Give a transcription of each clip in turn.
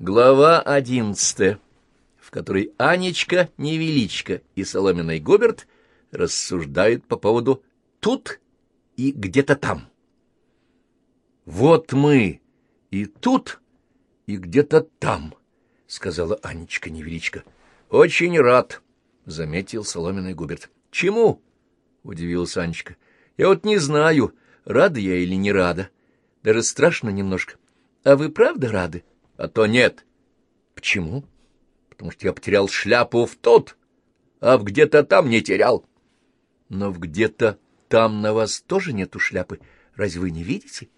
Глава одиннадцатая, в которой Анечка Невеличка и Соломенный Губерт рассуждают по поводу «тут» и «где-то там». «Вот мы и тут, и где-то там», — сказала Анечка Невеличка. «Очень рад», — заметил Соломенный Губерт. «Чему?» — удивилась Анечка. «Я вот не знаю, рада я или не рада. Даже страшно немножко. А вы правда рады?» А то нет. Почему? Потому что я потерял шляпу в тот, а в где-то там не терял. Но в где-то там на вас тоже нету шляпы. Разве вы не видите?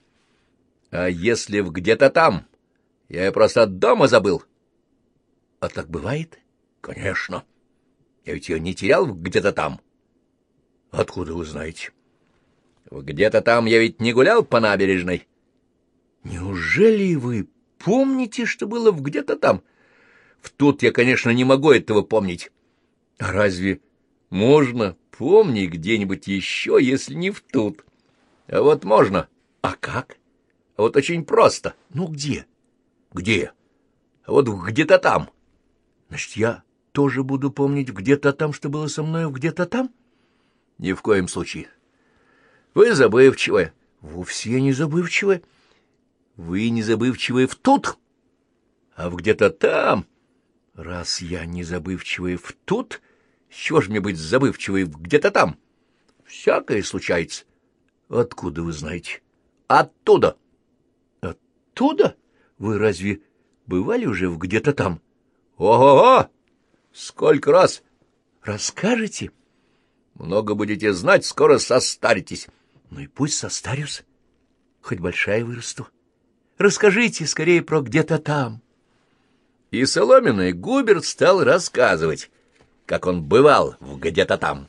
А если в где-то там? Я ее просто от дома забыл. А так бывает? Конечно. Я ведь ее не терял где-то там. Откуда вы знаете? Где-то там я ведь не гулял по набережной. Неужели вы помните, что было где-то там? В тут я, конечно, не могу этого помнить. А разве можно помнить где-нибудь еще, если не в тут? А вот можно. А как? А вот очень просто. Ну, где? Где? А вот где-то там. Значит, я тоже буду помнить где-то там, что было со мной где-то там? Ни в коем случае. Вы забывчивая. Вовсе не забывчивая. Вы незабывчивые в тут, а в где-то там. Раз я незабывчивый в тут, чего ж мне быть забывчивой где-то там? Всякое случается. Откуда вы знаете? Оттуда. Оттуда? Вы разве бывали уже в где-то там? Ого-го! Сколько раз? Расскажете? Много будете знать, скоро состаритесь. Ну и пусть состарюсь, хоть большая вырасту. Расскажите скорее про где-то там. И соломенный Губерт стал рассказывать, как он бывал в где-то там.